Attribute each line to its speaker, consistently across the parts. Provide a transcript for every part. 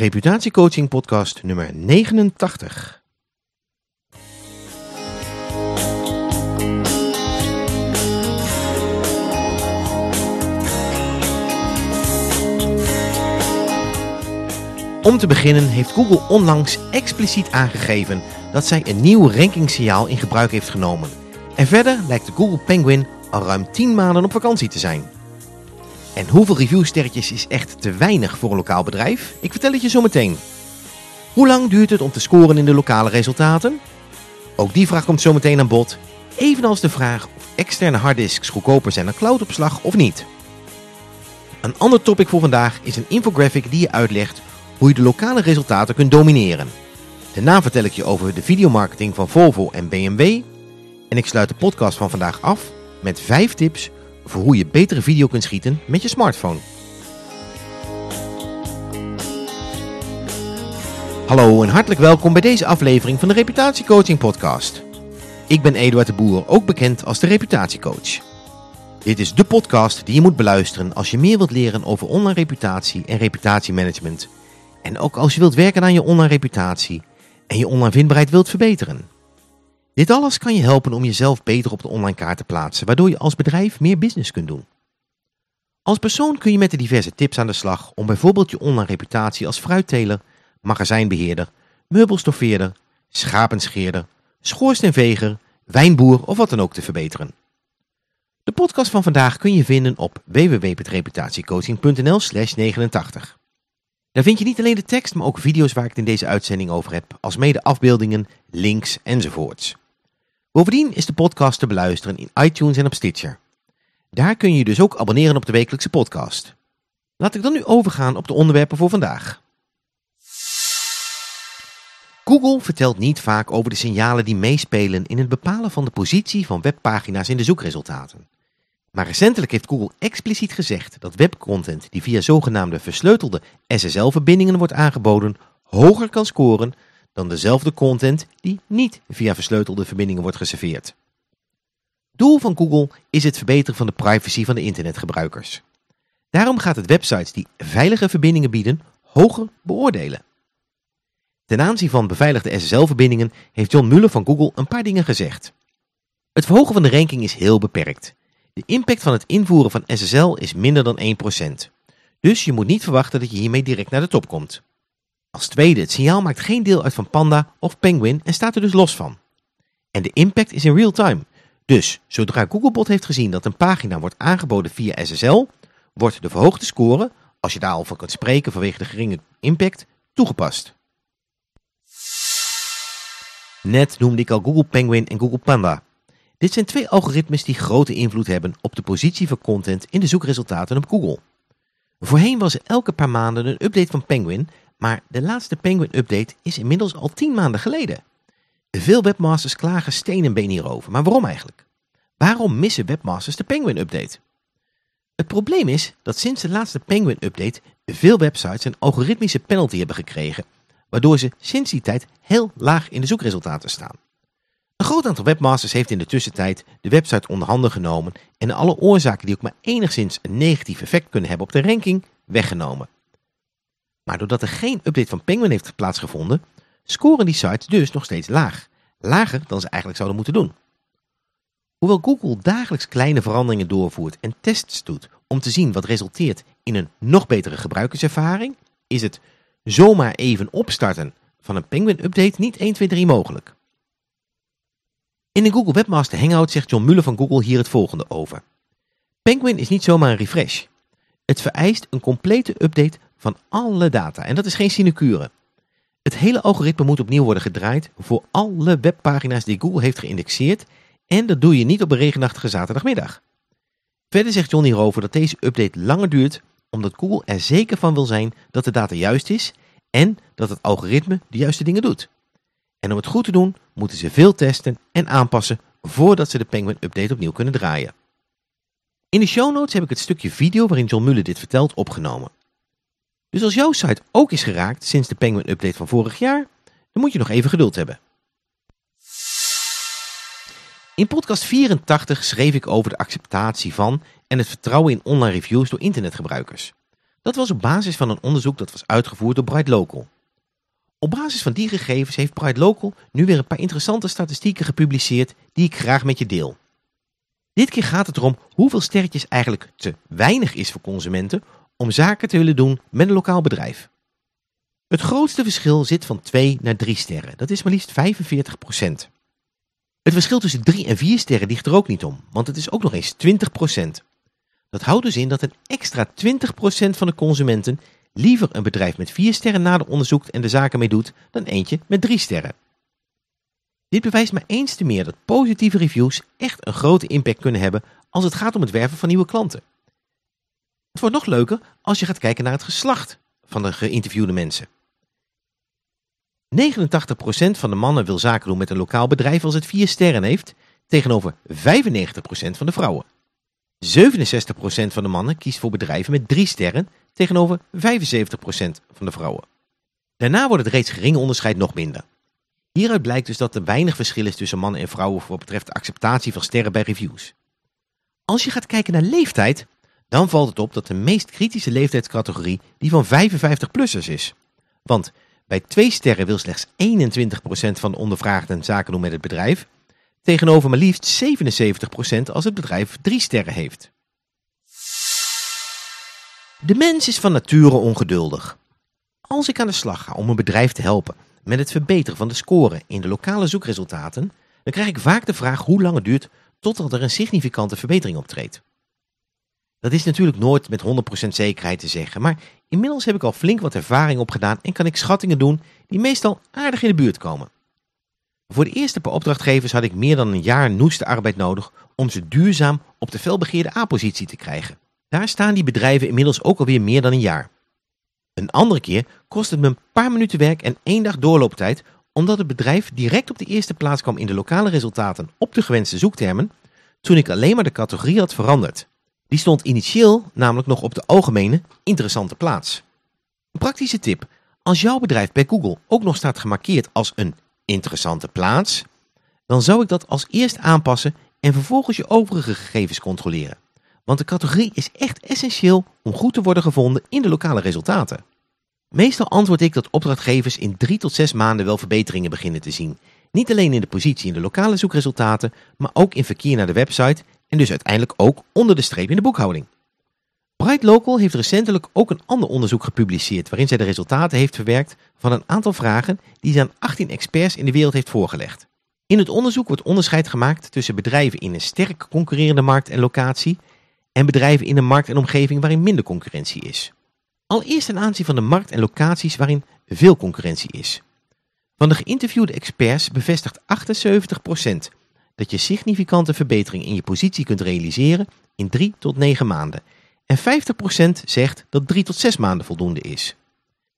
Speaker 1: Reputatiecoaching podcast nummer 89. Om te beginnen heeft Google onlangs expliciet aangegeven dat zij een nieuw rankingsignaal in gebruik heeft genomen. En verder lijkt de Google Penguin al ruim 10 maanden op vakantie te zijn. En hoeveel reviewsterretjes is echt te weinig voor een lokaal bedrijf? Ik vertel het je zo meteen. Hoe lang duurt het om te scoren in de lokale resultaten? Ook die vraag komt zo meteen aan bod. Evenals de vraag of externe harddisks goedkoper zijn dan cloudopslag of niet. Een ander topic voor vandaag is een infographic die je uitlegt hoe je de lokale resultaten kunt domineren. Daarna vertel ik je over de videomarketing van Volvo en BMW. En ik sluit de podcast van vandaag af met 5 tips voor hoe je betere video kunt schieten met je smartphone. Hallo en hartelijk welkom bij deze aflevering van de Reputatiecoaching podcast. Ik ben Eduard de Boer, ook bekend als de Reputatiecoach. Dit is de podcast die je moet beluisteren als je meer wilt leren over online reputatie en reputatiemanagement. En ook als je wilt werken aan je online reputatie en je online vindbaarheid wilt verbeteren. Dit alles kan je helpen om jezelf beter op de online kaart te plaatsen, waardoor je als bedrijf meer business kunt doen. Als persoon kun je met de diverse tips aan de slag om bijvoorbeeld je online reputatie als fruitteler, magazijnbeheerder, meubelstoffeerder, schapenscheerder, schoorsteenveger, wijnboer of wat dan ook te verbeteren. De podcast van vandaag kun je vinden op www.reputatiecoaching.nl slash 89. Daar vind je niet alleen de tekst, maar ook video's waar ik het in deze uitzending over heb, als mede afbeeldingen, links enzovoorts. Bovendien is de podcast te beluisteren in iTunes en op Stitcher. Daar kun je dus ook abonneren op de wekelijkse podcast. Laat ik dan nu overgaan op de onderwerpen voor vandaag. Google vertelt niet vaak over de signalen die meespelen in het bepalen van de positie van webpagina's in de zoekresultaten. Maar recentelijk heeft Google expliciet gezegd dat webcontent die via zogenaamde versleutelde SSL-verbindingen wordt aangeboden, hoger kan scoren dan dezelfde content die niet via versleutelde verbindingen wordt geserveerd. Doel van Google is het verbeteren van de privacy van de internetgebruikers. Daarom gaat het websites die veilige verbindingen bieden hoger beoordelen. Ten aanzien van beveiligde SSL-verbindingen heeft John Muller van Google een paar dingen gezegd. Het verhogen van de ranking is heel beperkt. De impact van het invoeren van SSL is minder dan 1%. Dus je moet niet verwachten dat je hiermee direct naar de top komt. Als tweede, het signaal maakt geen deel uit van Panda of Penguin en staat er dus los van. En de impact is in real time. Dus zodra Googlebot heeft gezien dat een pagina wordt aangeboden via SSL, wordt de verhoogde score, als je daar al van kunt spreken vanwege de geringe impact, toegepast. Net noemde ik al Google Penguin en Google Panda. Dit zijn twee algoritmes die grote invloed hebben op de positie van content in de zoekresultaten op Google. Voorheen was er elke paar maanden een update van Penguin, maar de laatste Penguin update is inmiddels al 10 maanden geleden. Veel webmasters klagen steen en been hierover, maar waarom eigenlijk? Waarom missen webmasters de Penguin update? Het probleem is dat sinds de laatste Penguin update veel websites een algoritmische penalty hebben gekregen, waardoor ze sinds die tijd heel laag in de zoekresultaten staan. Een groot aantal webmasters heeft in de tussentijd de website onder handen genomen en alle oorzaken die ook maar enigszins een negatief effect kunnen hebben op de ranking weggenomen. Maar doordat er geen update van Penguin heeft plaatsgevonden, scoren die sites dus nog steeds laag. Lager dan ze eigenlijk zouden moeten doen. Hoewel Google dagelijks kleine veranderingen doorvoert en tests doet om te zien wat resulteert in een nog betere gebruikerservaring, is het zomaar even opstarten van een Penguin update niet 1, 2, 3 mogelijk. In de Google Webmaster Hangout zegt John Muller van Google hier het volgende over. Penguin is niet zomaar een refresh. Het vereist een complete update van alle data en dat is geen sinecure. Het hele algoritme moet opnieuw worden gedraaid voor alle webpagina's die Google heeft geïndexeerd en dat doe je niet op een regenachtige zaterdagmiddag. Verder zegt John hierover dat deze update langer duurt omdat Google er zeker van wil zijn dat de data juist is en dat het algoritme de juiste dingen doet. En om het goed te doen moeten ze veel testen en aanpassen voordat ze de Penguin update opnieuw kunnen draaien. In de show notes heb ik het stukje video waarin John Muller dit vertelt opgenomen. Dus als jouw site ook is geraakt sinds de Penguin update van vorig jaar, dan moet je nog even geduld hebben. In podcast 84 schreef ik over de acceptatie van en het vertrouwen in online reviews door internetgebruikers. Dat was op basis van een onderzoek dat was uitgevoerd door Bright Local. Op basis van die gegevens heeft Bright Local nu weer een paar interessante statistieken gepubliceerd die ik graag met je deel. Dit keer gaat het erom hoeveel sterretjes eigenlijk te weinig is voor consumenten om zaken te willen doen met een lokaal bedrijf. Het grootste verschil zit van 2 naar 3 sterren, dat is maar liefst 45% Het verschil tussen 3 en 4 sterren ligt er ook niet om, want het is ook nog eens 20% Dat houdt dus in dat een extra 20% van de consumenten liever een bedrijf met 4 sterren nader onderzoekt en de zaken mee doet dan eentje met 3 sterren. Dit bewijst maar eens te meer dat positieve reviews echt een grote impact kunnen hebben als het gaat om het werven van nieuwe klanten. Het wordt nog leuker als je gaat kijken naar het geslacht van de geïnterviewde mensen. 89% van de mannen wil zaken doen met een lokaal bedrijf als het 4 sterren heeft, tegenover 95% van de vrouwen. 67% van de mannen kiest voor bedrijven met 3 sterren, tegenover 75% van de vrouwen. Daarna wordt het reeds geringe onderscheid nog minder. Hieruit blijkt dus dat er weinig verschil is tussen mannen en vrouwen voor betreft de acceptatie van sterren bij reviews. Als je gaat kijken naar leeftijd, dan valt het op dat de meest kritische leeftijdscategorie die van 55-plussers is. Want bij 2 sterren wil slechts 21% van de ondervraagden zaken doen met het bedrijf, tegenover maar liefst 77% als het bedrijf 3 sterren heeft. De mens is van nature ongeduldig. Als ik aan de slag ga om een bedrijf te helpen met het verbeteren van de score in de lokale zoekresultaten, dan krijg ik vaak de vraag hoe lang het duurt totdat er een significante verbetering optreedt. Dat is natuurlijk nooit met 100% zekerheid te zeggen, maar inmiddels heb ik al flink wat ervaring opgedaan en kan ik schattingen doen die meestal aardig in de buurt komen. Voor de eerste paar opdrachtgevers had ik meer dan een jaar noeste arbeid nodig om ze duurzaam op de felbegeerde A-positie te krijgen. Daar staan die bedrijven inmiddels ook alweer meer dan een jaar. Een andere keer kost het me een paar minuten werk en één dag doorlooptijd omdat het bedrijf direct op de eerste plaats kwam in de lokale resultaten op de gewenste zoektermen toen ik alleen maar de categorie had veranderd. Die stond initieel namelijk nog op de algemene interessante plaats. Een praktische tip. Als jouw bedrijf bij Google ook nog staat gemarkeerd als een interessante plaats, dan zou ik dat als eerst aanpassen en vervolgens je overige gegevens controleren. Want de categorie is echt essentieel om goed te worden gevonden in de lokale resultaten. Meestal antwoord ik dat opdrachtgevers in 3 tot 6 maanden wel verbeteringen beginnen te zien. Niet alleen in de positie in de lokale zoekresultaten, maar ook in verkeer naar de website en dus uiteindelijk ook onder de streep in de boekhouding. Bright Local heeft recentelijk ook een ander onderzoek gepubliceerd waarin zij de resultaten heeft verwerkt van een aantal vragen die ze aan 18 experts in de wereld heeft voorgelegd. In het onderzoek wordt onderscheid gemaakt tussen bedrijven in een sterk concurrerende markt en locatie en bedrijven in een markt en omgeving waarin minder concurrentie is. Allereerst ten aanzien van de markt en locaties waarin veel concurrentie is. Van de geïnterviewde experts bevestigt 78% dat je significante verbetering in je positie kunt realiseren in 3 tot 9 maanden. En 50% zegt dat 3 tot 6 maanden voldoende is.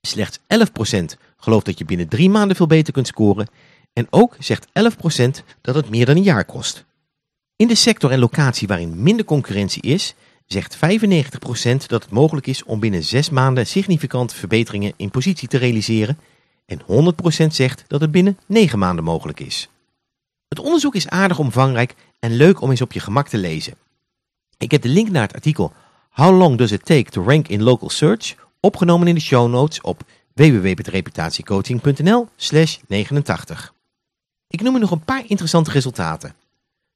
Speaker 1: Slechts 11% gelooft dat je binnen 3 maanden veel beter kunt scoren. En ook zegt 11% dat het meer dan een jaar kost. In de sector en locatie waarin minder concurrentie is, zegt 95% dat het mogelijk is om binnen 6 maanden significante verbeteringen in positie te realiseren. En 100% zegt dat het binnen 9 maanden mogelijk is. Het onderzoek is aardig omvangrijk en leuk om eens op je gemak te lezen. Ik heb de link naar het artikel How long does it take to rank in local search opgenomen in de show notes op www.reputatiecoaching.nl slash 89. Ik noem er nog een paar interessante resultaten.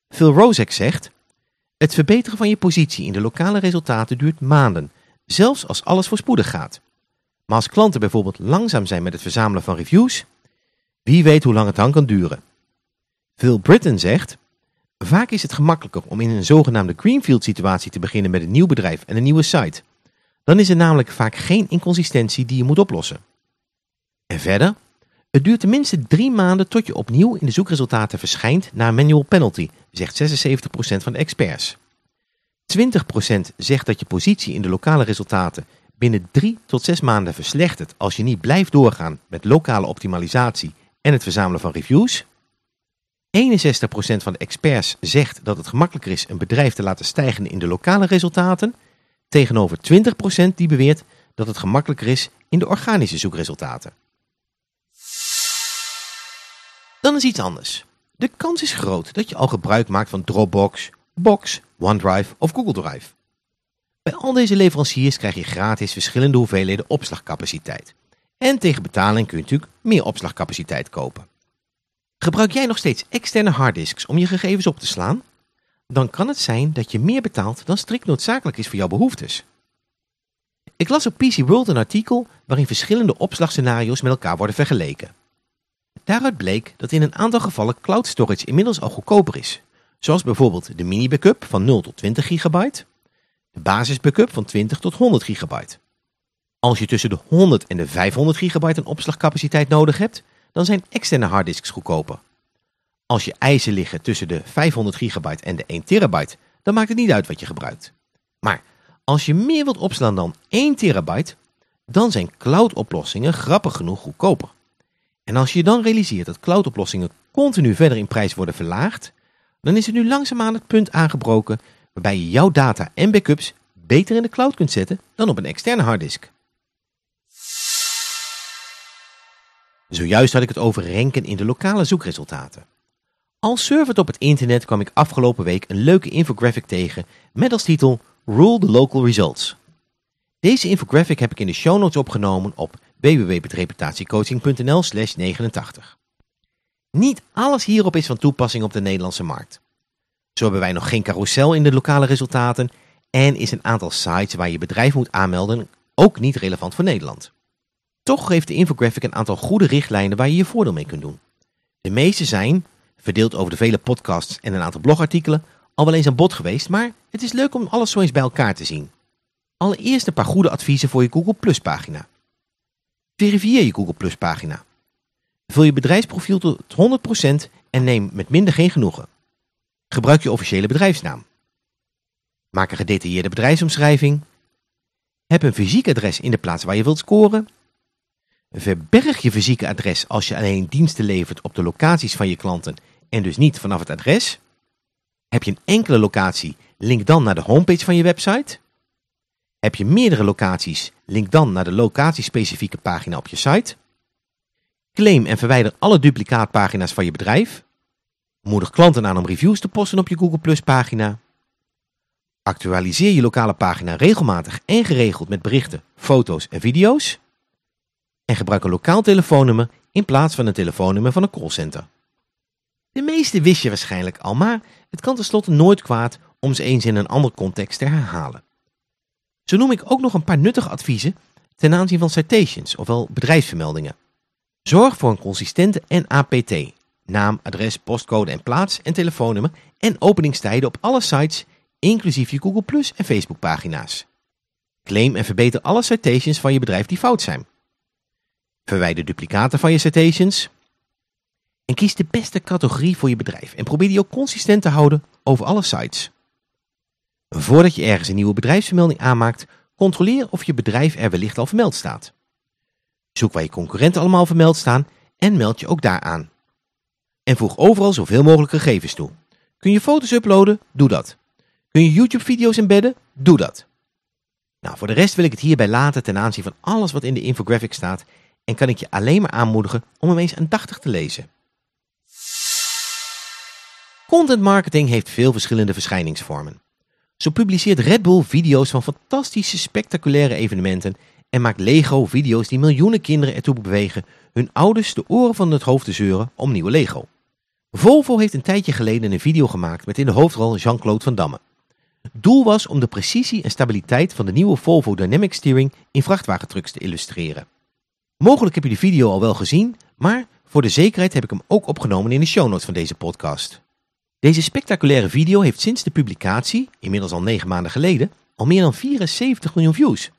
Speaker 1: Phil Rozek zegt, het verbeteren van je positie in de lokale resultaten duurt maanden, zelfs als alles voorspoedig gaat. Maar als klanten bijvoorbeeld langzaam zijn met het verzamelen van reviews, wie weet hoe lang het dan kan duren. Phil Britton zegt, vaak is het gemakkelijker om in een zogenaamde greenfield situatie te beginnen met een nieuw bedrijf en een nieuwe site. Dan is er namelijk vaak geen inconsistentie die je moet oplossen. En verder, het duurt tenminste drie maanden tot je opnieuw in de zoekresultaten verschijnt na een manual penalty, zegt 76% van de experts. 20% zegt dat je positie in de lokale resultaten binnen 3 tot 6 maanden verslechtert als je niet blijft doorgaan met lokale optimalisatie en het verzamelen van reviews. 61% van de experts zegt dat het gemakkelijker is een bedrijf te laten stijgen in de lokale resultaten, tegenover 20% die beweert dat het gemakkelijker is in de organische zoekresultaten. Dan is iets anders. De kans is groot dat je al gebruik maakt van Dropbox, Box, OneDrive of Google Drive. Bij al deze leveranciers krijg je gratis verschillende hoeveelheden opslagcapaciteit. En tegen betaling kun je natuurlijk meer opslagcapaciteit kopen. Gebruik jij nog steeds externe harddisks om je gegevens op te slaan? Dan kan het zijn dat je meer betaalt dan strikt noodzakelijk is voor jouw behoeftes. Ik las op PC World een artikel waarin verschillende opslagscenario's met elkaar worden vergeleken. Daaruit bleek dat in een aantal gevallen cloud storage inmiddels al goedkoper is. Zoals bijvoorbeeld de mini backup van 0 tot 20 gigabyte, de basis backup van 20 tot 100 gigabyte. Als je tussen de 100 en de 500 gigabyte een opslagcapaciteit nodig hebt, dan zijn externe harddisks goedkoper. Als je eisen liggen tussen de 500 gigabyte en de 1 terabyte, dan maakt het niet uit wat je gebruikt. Maar als je meer wilt opslaan dan 1 terabyte, dan zijn cloud-oplossingen grappig genoeg goedkoper. En als je dan realiseert dat cloud-oplossingen continu verder in prijs worden verlaagd, dan is het nu langzaamaan het punt aangebroken waarbij je jouw data en backups beter in de cloud kunt zetten dan op een externe harddisk. Zojuist had ik het over ranken in de lokale zoekresultaten. Als surfer op het internet kwam ik afgelopen week een leuke infographic tegen met als titel Rule the Local Results. Deze infographic heb ik in de show notes opgenomen op www.reputatiecoaching.nl slash 89. Niet alles hierop is van toepassing op de Nederlandse markt. Zo hebben wij nog geen carousel in de lokale resultaten en is een aantal sites waar je bedrijf moet aanmelden ook niet relevant voor Nederland. Toch geeft de infographic een aantal goede richtlijnen waar je je voordeel mee kunt doen. De meeste zijn, verdeeld over de vele podcasts en een aantal blogartikelen, al wel eens aan bod geweest, maar het is leuk om alles zo eens bij elkaar te zien. Allereerst een paar goede adviezen voor je Google Plus pagina. Verifieer je Google Plus pagina. Vul je bedrijfsprofiel tot 100% en neem met minder geen genoegen. Gebruik je officiële bedrijfsnaam. Maak een gedetailleerde bedrijfsomschrijving. Heb een fysiek adres in de plaats waar je wilt scoren. Verberg je fysieke adres als je alleen diensten levert op de locaties van je klanten en dus niet vanaf het adres. Heb je een enkele locatie, link dan naar de homepage van je website. Heb je meerdere locaties, link dan naar de locatiespecifieke pagina op je site. Claim en verwijder alle duplicaatpagina's van je bedrijf. Moedig klanten aan om reviews te posten op je Google Plus pagina. Actualiseer je lokale pagina regelmatig en geregeld met berichten, foto's en video's. En gebruik een lokaal telefoonnummer in plaats van een telefoonnummer van een callcenter. De meeste wist je waarschijnlijk al, maar het kan tenslotte nooit kwaad om ze eens in een andere context te herhalen. Zo noem ik ook nog een paar nuttige adviezen ten aanzien van citations, ofwel bedrijfsvermeldingen. Zorg voor een consistente NAPT, naam, adres, postcode en plaats en telefoonnummer en openingstijden op alle sites, inclusief je Google Plus en Facebook pagina's. Claim en verbeter alle citations van je bedrijf die fout zijn. Verwijder duplicaten van je citations. En kies de beste categorie voor je bedrijf en probeer die ook consistent te houden over alle sites. Voordat je ergens een nieuwe bedrijfsvermelding aanmaakt, controleer of je bedrijf er wellicht al vermeld staat. Zoek waar je concurrenten allemaal vermeld staan en meld je ook daar aan. En voeg overal zoveel mogelijk gegevens toe. Kun je foto's uploaden? Doe dat. Kun je YouTube-video's embedden? Doe dat. Nou, voor de rest wil ik het hierbij laten ten aanzien van alles wat in de infographic staat en kan ik je alleen maar aanmoedigen om hem eens aandachtig te lezen. Content marketing heeft veel verschillende verschijningsvormen. Zo publiceert Red Bull video's van fantastische spectaculaire evenementen en maakt Lego video's die miljoenen kinderen ertoe bewegen hun ouders de oren van het hoofd te zeuren om nieuwe Lego. Volvo heeft een tijdje geleden een video gemaakt met in de hoofdrol Jean-Claude Van Damme. Doel was om de precisie en stabiliteit van de nieuwe Volvo Dynamic Steering in vrachtwagentrucks te illustreren. Mogelijk heb je de video al wel gezien, maar voor de zekerheid heb ik hem ook opgenomen in de show notes van deze podcast. Deze spectaculaire video heeft sinds de publicatie, inmiddels al 9 maanden geleden, al meer dan 74 miljoen views.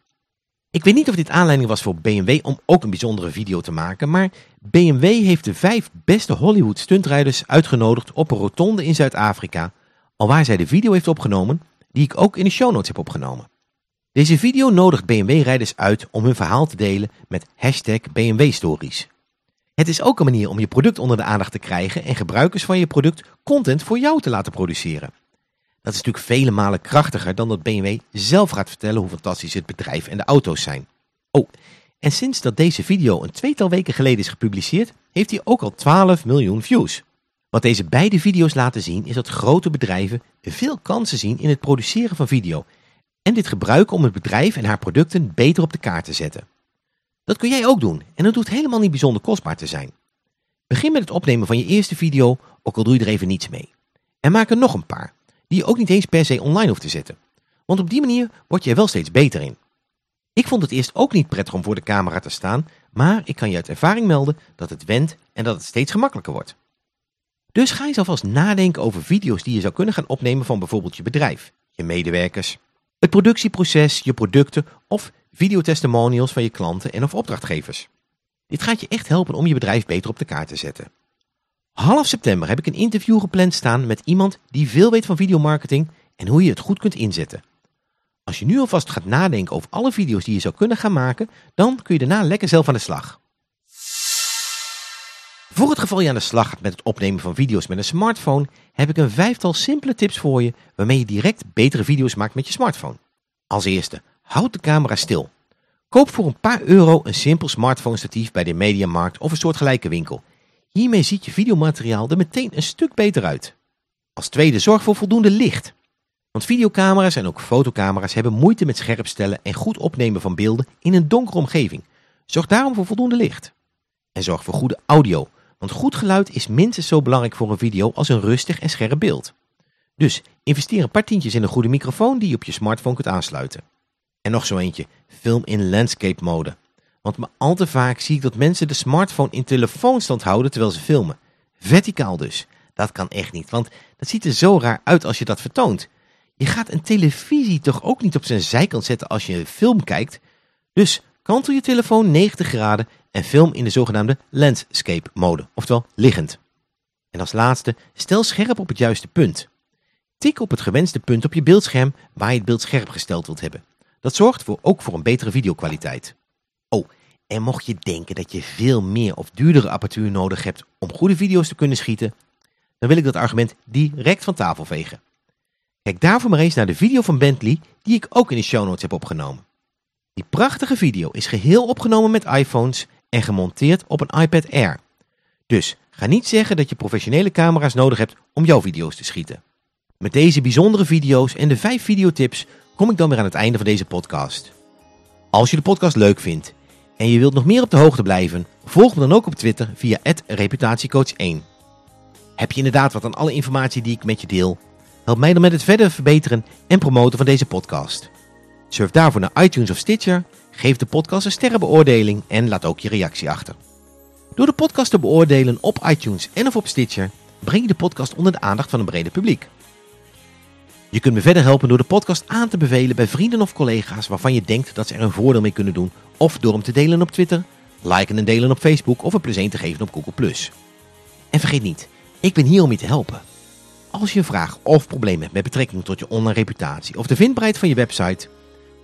Speaker 1: Ik weet niet of dit aanleiding was voor BMW om ook een bijzondere video te maken, maar BMW heeft de vijf beste Hollywood stuntrijders uitgenodigd op een rotonde in Zuid-Afrika, alwaar zij de video heeft opgenomen die ik ook in de show notes heb opgenomen. Deze video nodigt BMW-rijders uit om hun verhaal te delen met hashtag BMW Stories. Het is ook een manier om je product onder de aandacht te krijgen en gebruikers van je product content voor jou te laten produceren. Dat is natuurlijk vele malen krachtiger dan dat BMW zelf gaat vertellen hoe fantastisch het bedrijf en de auto's zijn. Oh, en sinds dat deze video een tweetal weken geleden is gepubliceerd, heeft hij ook al 12 miljoen views. Wat deze beide video's laten zien is dat grote bedrijven veel kansen zien in het produceren van video en dit gebruiken om het bedrijf en haar producten beter op de kaart te zetten. Dat kun jij ook doen en het hoeft helemaal niet bijzonder kostbaar te zijn. Begin met het opnemen van je eerste video, ook al doe je er even niets mee. En maak er nog een paar, die je ook niet eens per se online hoeft te zetten. Want op die manier word je er wel steeds beter in. Ik vond het eerst ook niet prettig om voor de camera te staan, maar ik kan je uit ervaring melden dat het wendt en dat het steeds gemakkelijker wordt. Dus ga eens alvast nadenken over video's die je zou kunnen gaan opnemen van bijvoorbeeld je bedrijf, je medewerkers, het productieproces, je producten of videotestimonials van je klanten en of opdrachtgevers. Dit gaat je echt helpen om je bedrijf beter op de kaart te zetten. Half september heb ik een interview gepland staan met iemand die veel weet van videomarketing en hoe je het goed kunt inzetten. Als je nu alvast gaat nadenken over alle video's die je zou kunnen gaan maken, dan kun je daarna lekker zelf aan de slag. Voor het geval je aan de slag gaat met het opnemen van video's met een smartphone, heb ik een vijftal simpele tips voor je waarmee je direct betere video's maakt met je smartphone. Als eerste, houd de camera stil. Koop voor een paar euro een simpel smartphone statief bij de Mediamarkt of een soortgelijke winkel. Hiermee ziet je videomateriaal er meteen een stuk beter uit. Als tweede, zorg voor voldoende licht. Want videocamera's en ook fotocamera's hebben moeite met scherpstellen en goed opnemen van beelden in een donkere omgeving. Zorg daarom voor voldoende licht. En zorg voor goede audio, want goed geluid is minstens zo belangrijk voor een video als een rustig en scherp beeld. Dus investeer een paar tientjes in een goede microfoon die je op je smartphone kunt aansluiten. En nog zo eentje, film in landscape mode. Want maar al te vaak zie ik dat mensen de smartphone in telefoonstand houden terwijl ze filmen. Verticaal dus. Dat kan echt niet, want dat ziet er zo raar uit als je dat vertoont. Je gaat een televisie toch ook niet op zijn zijkant zetten als je een film kijkt. Dus kantel je telefoon 90 graden en film in de zogenaamde landscape mode, oftewel liggend. En als laatste, stel scherp op het juiste punt. Tik op het gewenste punt op je beeldscherm waar je het beeld scherp gesteld wilt hebben. Dat zorgt voor, ook voor een betere videokwaliteit. Oh, en mocht je denken dat je veel meer of duurdere apparatuur nodig hebt om goede video's te kunnen schieten, dan wil ik dat argument direct van tafel vegen. Kijk daarvoor maar eens naar de video van Bentley die ik ook in de show notes heb opgenomen. Die prachtige video is geheel opgenomen met iPhones en gemonteerd op een iPad Air. Dus ga niet zeggen dat je professionele camera's nodig hebt om jouw video's te schieten. Met deze bijzondere video's en de 5 videotips kom ik dan weer aan het einde van deze podcast. Als je de podcast leuk vindt en je wilt nog meer op de hoogte blijven, volg me dan ook op Twitter via reputatiecoach1. Heb je inderdaad wat aan alle informatie die ik met je deel? Help mij dan met het verder verbeteren en promoten van deze podcast. Surf daarvoor naar iTunes of Stitcher, geef de podcast een sterrenbeoordeling en laat ook je reactie achter. Door de podcast te beoordelen op iTunes en of op Stitcher, breng je de podcast onder de aandacht van een breder publiek. Je kunt me verder helpen door de podcast aan te bevelen bij vrienden of collega's waarvan je denkt dat ze er een voordeel mee kunnen doen. Of door hem te delen op Twitter, liken en delen op Facebook of een 1 te geven op Google+. En vergeet niet, ik ben hier om je te helpen. Als je een vraag of probleem hebt met betrekking tot je online reputatie of de vindbaarheid van je website,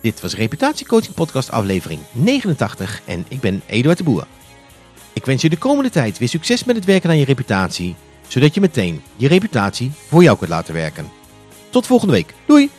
Speaker 1: Dit was Reputatiecoaching Podcast aflevering 89 en ik ben Eduard de Boer. Ik wens je de komende tijd weer succes met het werken aan je reputatie, zodat je meteen je reputatie voor jou kunt laten werken. Tot volgende week. Doei!